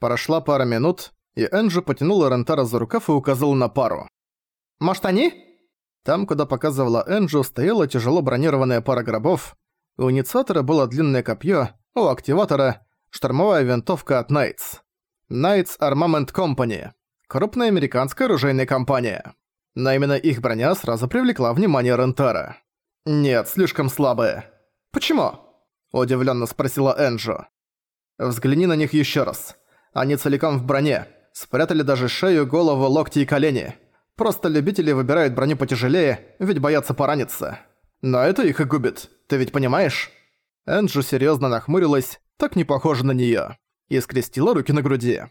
Прошла пара минут, и Энджи потянула Рентара за рукав и указала на пару. «Может, они?» Там, куда показывала Энджу, стояла тяжело бронированная пара гробов. У инициатора было длинное копье, у активатора – штормовая винтовка от Knights. Knights Armament Company – крупная американская оружейная компания. Но именно их броня сразу привлекла внимание Рентара. «Нет, слишком слабая». «Почему?» – удивленно спросила Энджу. «Взгляни на них еще раз. Они целиком в броне. Спрятали даже шею, голову, локти и колени. Просто любители выбирают броню потяжелее, ведь боятся пораниться. Но это их и губит. Ты ведь понимаешь?» Энджу серьезно нахмурилась, так не похоже на нее, и скрестила руки на груди.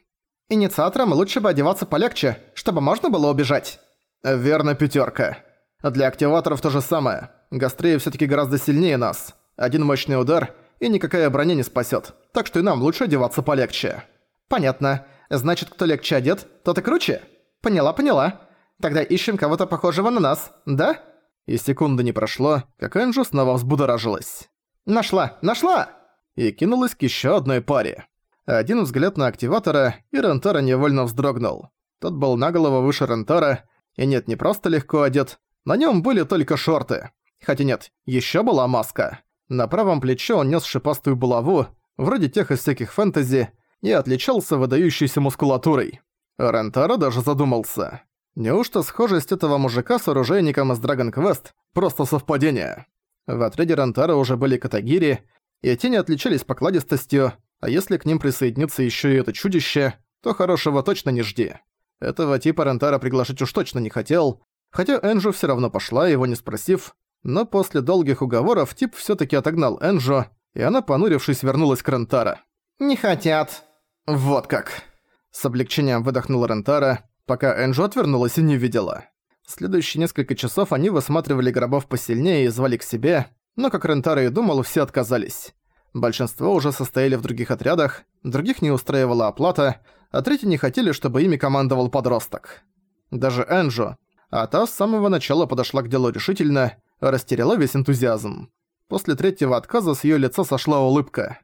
«Инициаторам лучше бы одеваться полегче, чтобы можно было убежать». «Верно, пятерка. Для активаторов то же самое. Гастреи все таки гораздо сильнее нас. Один мощный удар, и никакая броня не спасет. так что и нам лучше одеваться полегче». «Понятно. Значит, кто легче одет, тот и круче?» «Поняла, поняла. Тогда ищем кого-то похожего на нас, да?» И секунды не прошло, как Энджу снова взбудоражилась. «Нашла! Нашла!» И кинулась к еще одной паре. Один взгляд на активатора, и Рентара невольно вздрогнул. Тот был на голову выше Рентара, и нет, не просто легко одет, на нем были только шорты. Хотя нет, еще была маска. На правом плече он нес шипастую булаву, вроде тех из всяких фэнтези, и отличался выдающейся мускулатурой. Рентара даже задумался. Неужто схожесть этого мужика с оружейником из Dragon Quest – просто совпадение? В отряде Рентара уже были Катагири, и те не отличались покладистостью, а если к ним присоединится еще и это чудище, то хорошего точно не жди. Этого типа Рентара приглашать уж точно не хотел, хотя Энджу все равно пошла, его не спросив, но после долгих уговоров тип все таки отогнал Энджу, и она, понурившись, вернулась к Рентара. «Не хотят». «Вот как!» С облегчением выдохнула Рентара, пока Энджу отвернулась и не видела. Следующие несколько часов они высматривали гробов посильнее и звали к себе, но, как Рентара и думал, все отказались. Большинство уже состояли в других отрядах, других не устраивала оплата, а третьи не хотели, чтобы ими командовал подросток. Даже Энджу, а та с самого начала подошла к делу решительно, растеряла весь энтузиазм. После третьего отказа с её лица сошла улыбка.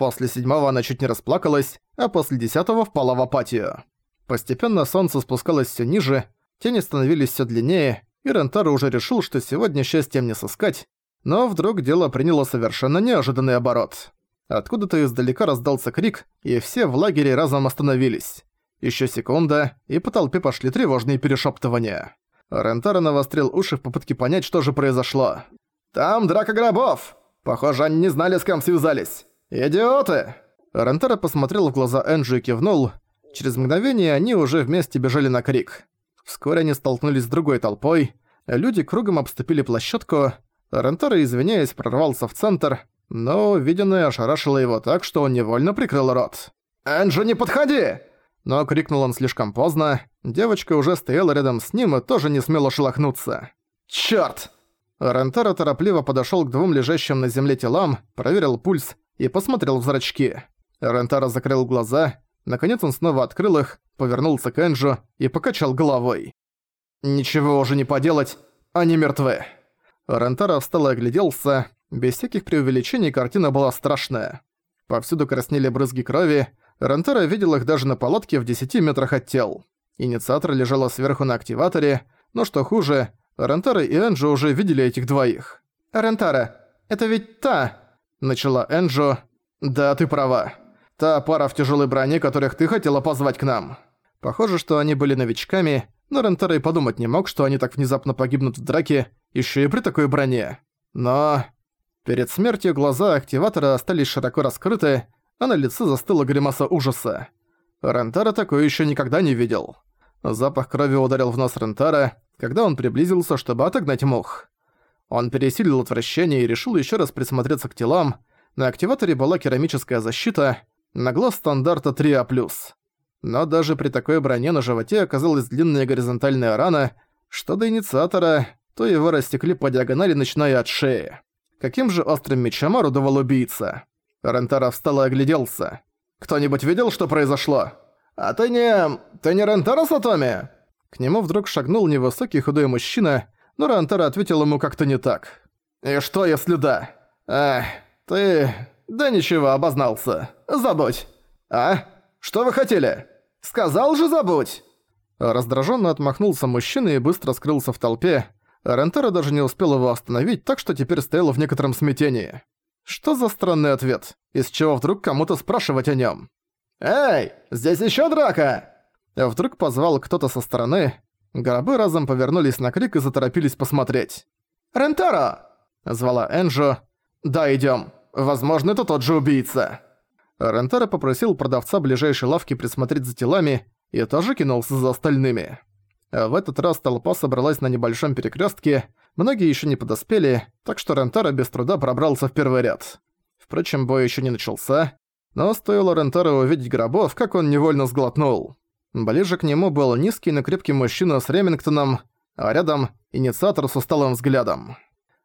После седьмого она чуть не расплакалась, а после десятого впала в апатию. Постепенно солнце спускалось всё ниже, тени становились всё длиннее, и Рентаро уже решил, что сегодня счастьем не сыскать, но вдруг дело приняло совершенно неожиданный оборот. Откуда-то издалека раздался крик, и все в лагере разом остановились. Ещё секунда, и по толпе пошли тревожные перешептывания. Рентаро навострил уши в попытке понять, что же произошло. «Там драка гробов! Похоже, они не знали, с кем связались. «Идиоты!» Рентера посмотрел в глаза Энджи и кивнул. Через мгновение они уже вместе бежали на крик. Вскоре они столкнулись с другой толпой. Люди кругом обступили площадку. Рентера, извиняясь, прорвался в центр, но увиденное ошарашило его так, что он невольно прикрыл рот. «Энджи, не подходи!» Но крикнул он слишком поздно. Девочка уже стояла рядом с ним и тоже не смела шелохнуться. «Чёрт!» Рентера торопливо подошёл к двум лежащим на земле телам, проверил пульс и посмотрел в зрачки. Рентара закрыл глаза, наконец он снова открыл их, повернулся к Энджу и покачал головой. «Ничего уже не поделать, они мертвы». Рентара встал и огляделся, без всяких преувеличений картина была страшная. Повсюду краснели брызги крови, Рентара видел их даже на палатке в 10 метрах от тел. Инициатор лежала сверху на активаторе, но что хуже, Рентара и Энджу уже видели этих двоих. «Рентара, это ведь та...» Начала Энджо. «Да, ты права. Та пара в тяжелой броне, которых ты хотела позвать к нам». Похоже, что они были новичками, но Рентера и подумать не мог, что они так внезапно погибнут в драке, еще и при такой броне. Но... Перед смертью глаза активатора остались широко раскрыты, а на лице застыла гримаса ужаса. Рентара такое еще никогда не видел. Запах крови ударил в нос Рентара, когда он приблизился, чтобы отогнать мух. Он пересилил отвращение и решил еще раз присмотреться к телам. На активаторе была керамическая защита, на глаз стандарта 3А+. Но даже при такой броне на животе оказалась длинная горизонтальная рана, что до инициатора, то его растекли по диагонали, начиная от шеи. Каким же острым мечом орудовал убийца? Рентара встал и огляделся. «Кто-нибудь видел, что произошло?» «А ты не... ты не Рентара Сатоми?» К нему вдруг шагнул невысокий худой мужчина, но Рантара ответил ему как-то не так. «И что, если да? Эх, ты... Да ничего, обознался. Забудь. А? Что вы хотели? Сказал же забудь!» Раздраженно отмахнулся мужчина и быстро скрылся в толпе. Рентера даже не успел его остановить, так что теперь стоял в некотором смятении. Что за странный ответ? Из чего вдруг кому-то спрашивать о нем? «Эй, здесь еще драка!» Вдруг позвал кто-то со стороны. Гробы разом повернулись на крик и заторопились посмотреть. «Рентаро!» – звала Энджо. «Да, идём. Возможно, это тот же убийца». Рентаро попросил продавца ближайшей лавки присмотреть за телами и тоже кинулся за остальными. В этот раз толпа собралась на небольшом перекрестке, многие еще не подоспели, так что Рентаро без труда пробрался в первый ряд. Впрочем, бой еще не начался, но стоило Рентаро увидеть гробов, как он невольно сглотнул. Ближе к нему был низкий, но крепкий мужчина с Ремингтоном, а рядом – инициатор с усталым взглядом.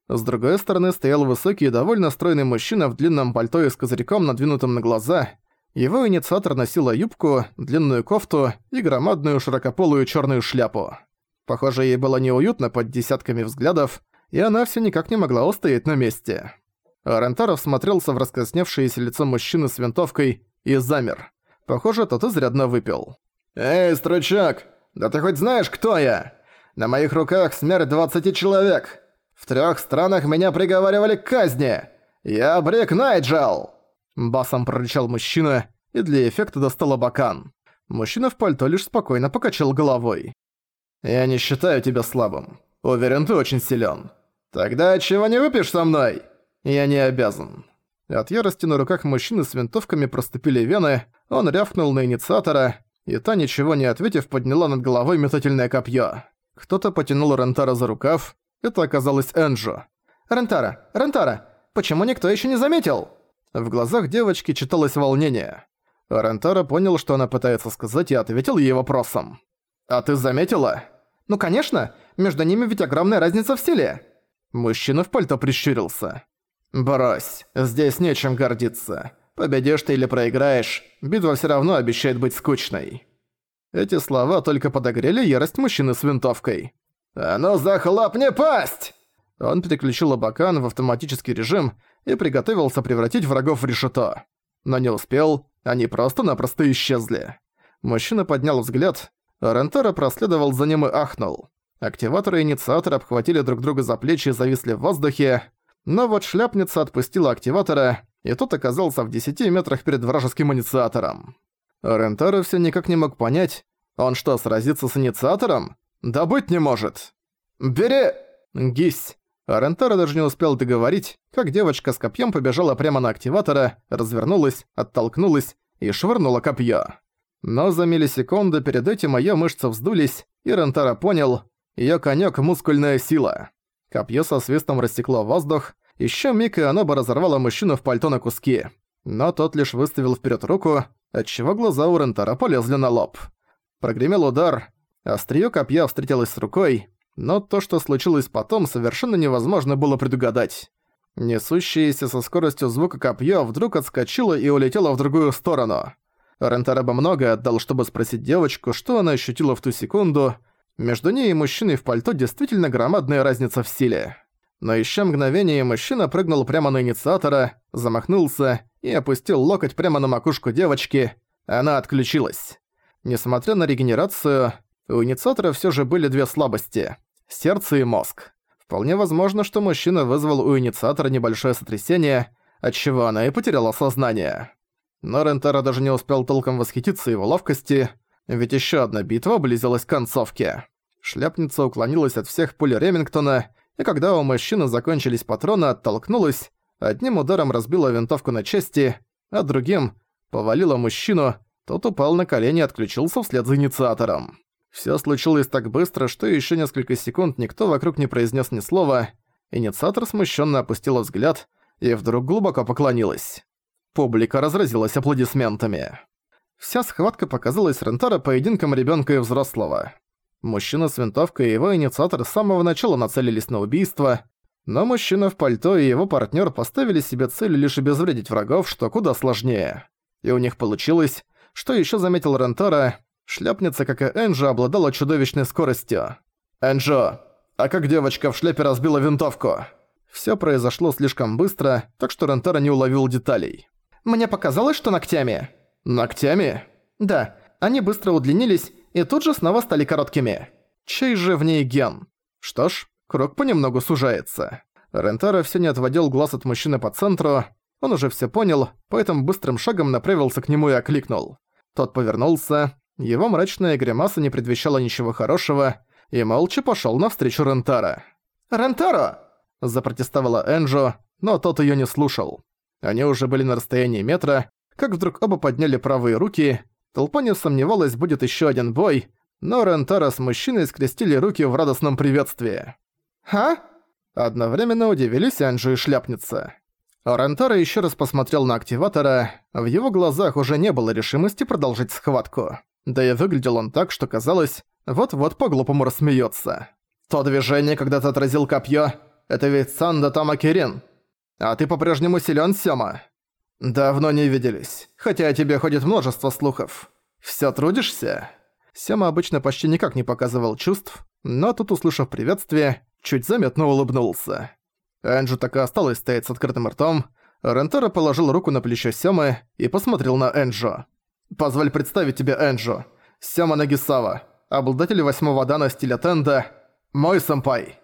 С другой стороны стоял высокий и довольно стройный мужчина в длинном пальто и с козырьком, надвинутым на глаза. Его инициатор носила юбку, длинную кофту и громадную широкополую черную шляпу. Похоже, ей было неуютно под десятками взглядов, и она все никак не могла устоять на месте. Рентаров смотрелся в раскрасневшееся лицо мужчины с винтовкой и замер. Похоже, тот изрядно выпил. «Эй, стручок, да ты хоть знаешь, кто я? На моих руках смерть двадцати человек. В трех странах меня приговаривали к казни. Я Брик Найджел!» Басом прорычал мужчина и для эффекта достал абакан. Мужчина в пальто лишь спокойно покачал головой. «Я не считаю тебя слабым. Уверен, ты очень силен. Тогда чего не выпьешь со мной?» «Я не обязан». От ярости на руках мужчины с винтовками проступили вены, он рявкнул на инициатора, и та, ничего не ответив, подняла над головой метательное копье. Кто-то потянул Рентара за рукав. Это оказалось Энджо. «Рентара! Рентара! Почему никто еще не заметил?» В глазах девочки читалось волнение. Рентара понял, что она пытается сказать, и ответил ей вопросом. «А ты заметила?» «Ну конечно! Между ними ведь огромная разница в силе!» Мужчина в пальто прищурился. «Брось, здесь нечем гордиться. Победишь ты или проиграешь, битва все равно обещает быть скучной». Эти слова только подогрели ярость мужчины с винтовкой. «А ну захлопни пасть!» Он переключил абакан в автоматический режим и приготовился превратить врагов в решето. Но не успел, они просто-напросто исчезли. Мужчина поднял взгляд, а Рентера проследовал за ним и ахнул. Активатор и инициатор обхватили друг друга за плечи и зависли в воздухе, но вот шляпница отпустила активатора, и тот оказался в 10 метрах перед вражеским инициатором. Рентаро все никак не мог понять, он что, сразится с инициатором? Да быть не может. «Бери!» «Гись!» Рентаро даже не успел договорить, как девочка с копьем побежала прямо на активатора, развернулась, оттолкнулась и швырнула копье. Но за миллисекунды перед этим её мышцы вздулись, и Рентаро понял, её конёк – мускульная сила. Копье со свистом рассекло воздух, ещё миг и оно бы разорвало мужчину в пальто на куски. Но тот лишь выставил вперед руку, отчего глаза у Рентара полезли на лоб. Прогремел удар, остриё копья встретилось с рукой, но то, что случилось потом, совершенно невозможно было предугадать. Несущееся со скоростью звука копье вдруг отскочило и улетело в другую сторону. Рентара бы многое отдал, чтобы спросить девочку, что она ощутила в ту секунду. Между ней и мужчиной в пальто действительно громадная разница в силе. Но еще мгновение мужчина прыгнул прямо на инициатора, замахнулся и опустил локоть прямо на макушку девочки. Она отключилась. Несмотря на регенерацию, у инициатора все же были две слабости – сердце и мозг. Вполне возможно, что мужчина вызвал у инициатора небольшое сотрясение, отчего она и потеряла сознание. Но Рентара даже не успел толком восхититься его ловкости, ведь еще одна битва близилась к концовке. Шляпница уклонилась от всех пуль Ремингтона, и когда у мужчины закончились патроны, оттолкнулась, одним ударом разбила винтовку на части, а другим повалила мужчину, тот упал на колени и отключился вслед за инициатором. Всё случилось так быстро, что ещё несколько секунд никто вокруг не произнес ни слова. Инициатор смущенно опустила взгляд и вдруг глубоко поклонилась. Публика разразилась аплодисментами. Вся схватка показалась Рентара поединком ребёнка и взрослого. Мужчина с винтовкой и его инициатор с самого начала нацелились на убийство, но мужчина в пальто и его партнёр поставили себе цель лишь обезвредить врагов, что куда сложнее. И у них получилось, что ещё заметил Рентара, Шляпница, как и Энджо, обладала чудовищной скоростью. «Энджо, а как девочка в шляпе разбила винтовку?» Всё произошло слишком быстро, так что Рентара не уловил деталей. «Мне показалось, что ногтями». «Ногтями?» Да, они быстро удлинились и тут же снова стали короткими. Чей же в ней ген? Что ж, круг понемногу сужается. Рентара все не отводил глаз от мужчины по центру. Он уже все понял, поэтому быстрым шагом направился к нему и окликнул. Тот повернулся. Его мрачная гримаса не предвещала ничего хорошего, и молча пошел навстречу Рентара. «Рентаро!» – запротестовала Энджо, но тот ее не слушал. Они уже были на расстоянии метра, как вдруг оба подняли правые руки. Толпа не сомневалась, будет еще один бой, но Рентара с мужчиной скрестили руки в радостном приветствии. «Ха?» Одновременно удивились Анджи и Шляпница. Рентара еще раз посмотрел на активатора, в его глазах уже не было решимости продолжить схватку. Да и выглядел он так, что казалось, вот-вот по-глупому рассмеется. «То движение, когда ты отразил копье, это ведь Санда Тамакирин. А ты по-прежнему силен, Сёма?» «Давно не виделись, хотя о тебе ходит множество слухов. Всё трудишься?» Сёма обычно почти никак не показывал чувств, но тут, услышав приветствие, чуть заметно улыбнулся. Энджи так и осталась стоять с открытым ртом. Рентера положил руку на плечо Сёмы и посмотрел на Энджо. «Позволь представить тебе Энджо. Сёма Нагисава, обладатель восьмого дана стиля Тенда, мой сэмпай».